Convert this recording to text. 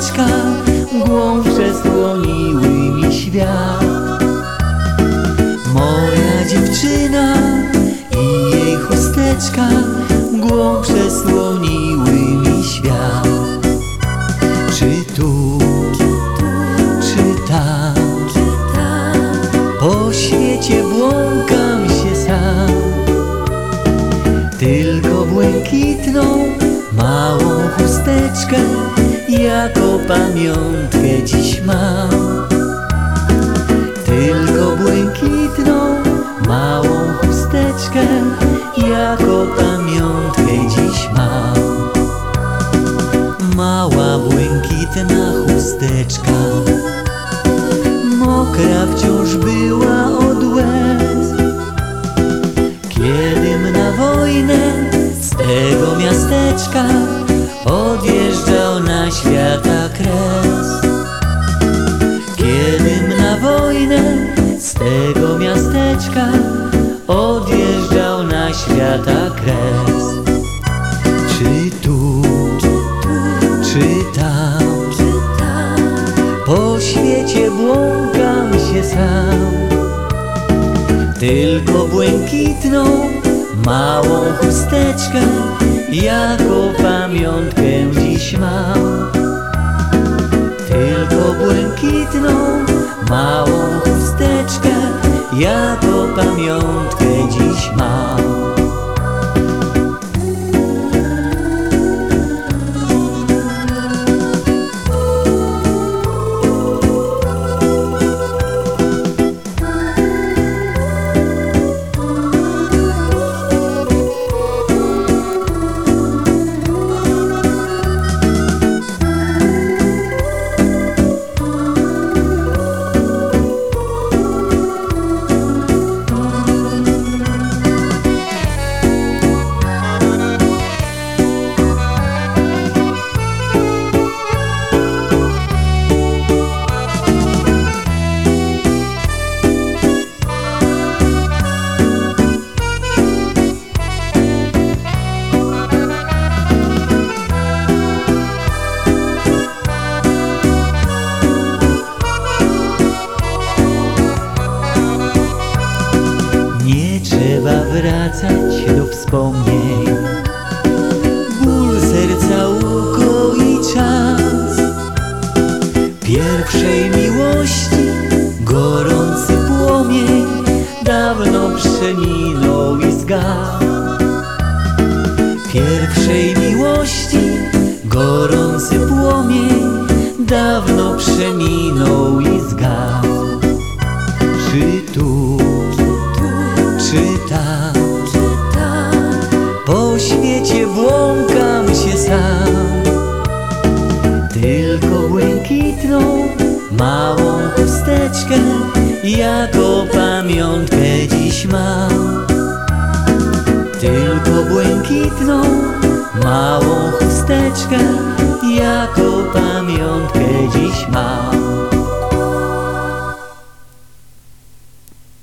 łódeczka mgłą przesłoniły mi świat. Moja dziewczyna i jej chusteczka mgłą przesłoniły mi świat. Czy tu, czy tam, po świecie błąkam się sam. Tylko błękitną, małą chusteczkę pamiątkę dziś mam. Tylko błękitną, małą chusteczkę jako pamiątkę dziś mam. Mała błękitna chusteczka, mokra wciąż była od łez. Kiedym na wojnę z tego miasteczka odjeżdżał na świata tego miasteczka odjeżdżał na świata kres. Czy tu, czy tam, po świecie błąkam się sam. Tylko błękitną, małą chusteczkę jako pamiątkę dziś mam. Tylko błękitną, małą jako pamiątkę dziś mam. Wracać do wspomnień. Ból serca ukoi czas Pierwszej miłości gorący płomień Dawno przeminął i zgasł. Pierwszej miłości gorący płomień Dawno przeminął i zgasł. Czy tu czy tam, po świecie błąkam się sam. Tylko błękitną, małą chusteczkę jako pamiątkę dziś mam. Tylko błękitną, małą chusteczkę jako pamiątkę dziś mam.